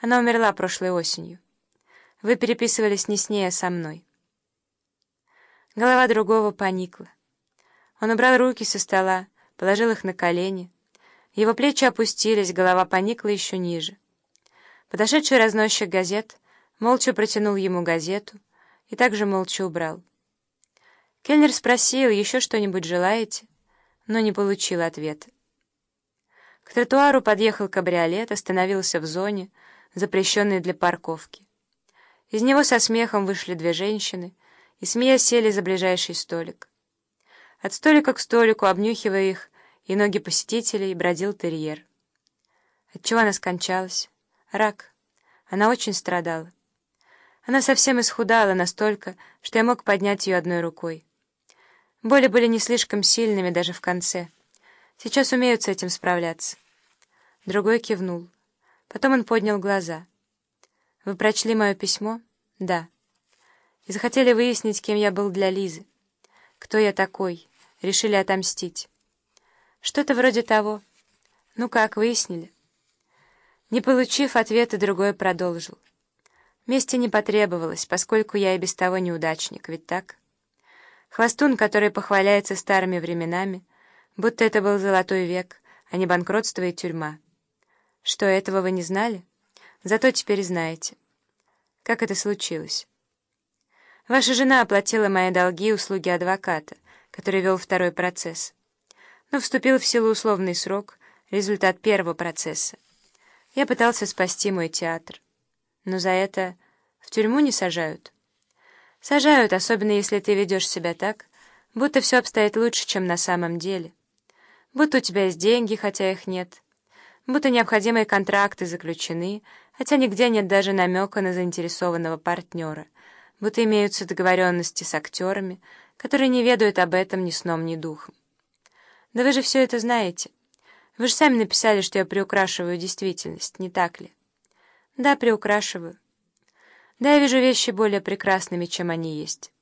Она умерла прошлой осенью. Вы переписывались не с ней, а со мной. Голова другого поникла. Он убрал руки со стола, положил их на колени. Его плечи опустились, голова поникла еще ниже. Подошедший разносчик газет молча протянул ему газету и также молча убрал. Кельнер спросил, еще что-нибудь желаете, но не получил ответа. К тротуару подъехал кабриолет, остановился в зоне, запрещенной для парковки. Из него со смехом вышли две женщины и, смеясь, сели за ближайший столик. От столика к столику, обнюхивая их и ноги посетителей, бродил терьер. Отчего она скончалась? Рак. Она очень страдала. Она совсем исхудала настолько, что я мог поднять ее одной рукой. Боли были не слишком сильными даже в конце. Сейчас умеют с этим справляться. Другой кивнул. Потом он поднял глаза. «Вы прочли мое письмо?» «Да». «И захотели выяснить, кем я был для Лизы. Кто я такой? Решили отомстить». «Что-то вроде того. Ну как, выяснили?» Не получив ответа, другой продолжил. Мести не потребовалось, поскольку я и без того неудачник, ведь так? Хвостун, который похваляется старыми временами, будто это был золотой век, а не банкротство и тюрьма. Что, этого вы не знали? Зато теперь знаете. Как это случилось? Ваша жена оплатила мои долги и услуги адвоката, который вел второй процесс. Но вступил в силу условный срок, результат первого процесса. Я пытался спасти мой театр. Но за это в тюрьму не сажают. Сажают, особенно если ты ведешь себя так, будто все обстоит лучше, чем на самом деле. Будто у тебя есть деньги, хотя их нет. Будто необходимые контракты заключены, хотя нигде нет даже намека на заинтересованного партнера. Будто имеются договоренности с актерами, которые не ведают об этом ни сном, ни духом. Да вы же все это знаете. Вы же сами написали, что я приукрашиваю действительность, не так ли? Да, приукрашиваю. Да, я вижу вещи более прекрасными, чем они есть.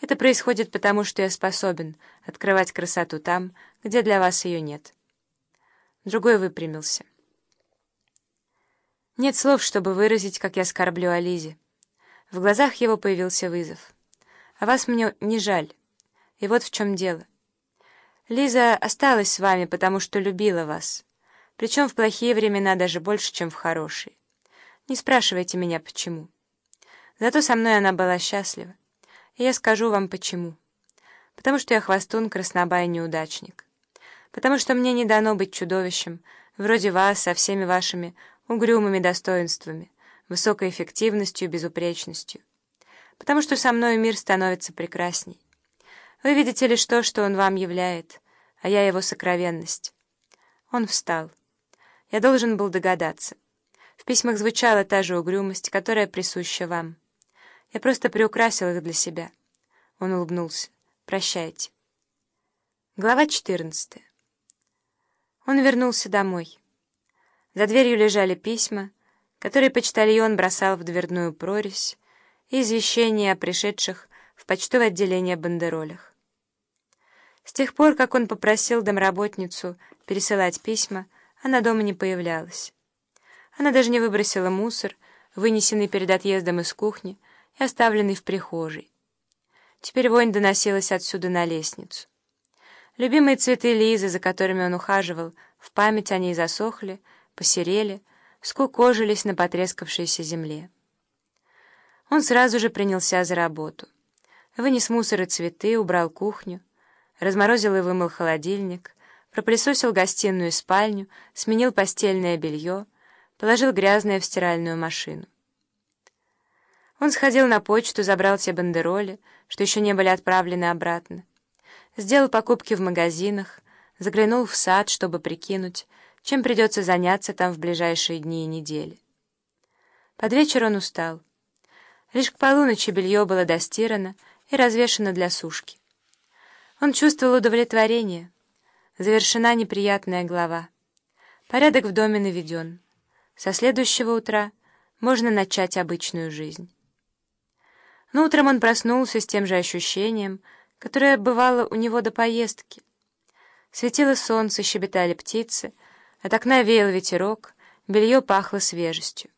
Это происходит потому, что я способен открывать красоту там, где для вас ее нет. Другой выпрямился. Нет слов, чтобы выразить, как я скорблю о Лизе. В глазах его появился вызов. А вас мне не жаль. И вот в чем дело. Лиза осталась с вами, потому что любила вас. Причем в плохие времена даже больше, чем в хорошие. Не спрашивайте меня, почему. Зато со мной она была счастлива. И я скажу вам, почему. Потому что я хвостун, краснобай, неудачник. Потому что мне не дано быть чудовищем, вроде вас, со всеми вашими угрюмыми достоинствами, высокой эффективностью и безупречностью. Потому что со мной мир становится прекрасней. Вы видите лишь то, что он вам являет, а я его сокровенность. Он встал. Я должен был догадаться. В письмах звучала та же угрюмость, которая присуща вам. Я просто приукрасил их для себя. Он улыбнулся. Прощайте. Глава 14. Он вернулся домой. За дверью лежали письма, которые почтальон бросал в дверную прорезь, и извещения о пришедших в почтовое отделение бандеролях. С тех пор, как он попросил домработницу пересылать письма, она дома не появлялась. Она даже не выбросила мусор, вынесенный перед отъездом из кухни и оставленный в прихожей. Теперь вонь доносилась отсюда на лестницу. Любимые цветы Лизы, за которыми он ухаживал, в память о ней засохли, посерели, скукожились на потрескавшейся земле. Он сразу же принялся за работу. Вынес мусор и цветы, убрал кухню, разморозил и вымыл холодильник, пропылесосил гостиную и спальню, сменил постельное белье, положил грязное в стиральную машину. Он сходил на почту, забрал те бандероли, что еще не были отправлены обратно, сделал покупки в магазинах, заглянул в сад, чтобы прикинуть, чем придется заняться там в ближайшие дни и недели. Под вечер он устал. Лишь к полуночи белье было достирано и развешено для сушки. Он чувствовал удовлетворение. Завершена неприятная глава. Порядок в доме наведен. Со следующего утра можно начать обычную жизнь. Но утром он проснулся с тем же ощущением, которое бывало у него до поездки. Светило солнце, щебетали птицы, от окна веял ветерок, белье пахло свежестью.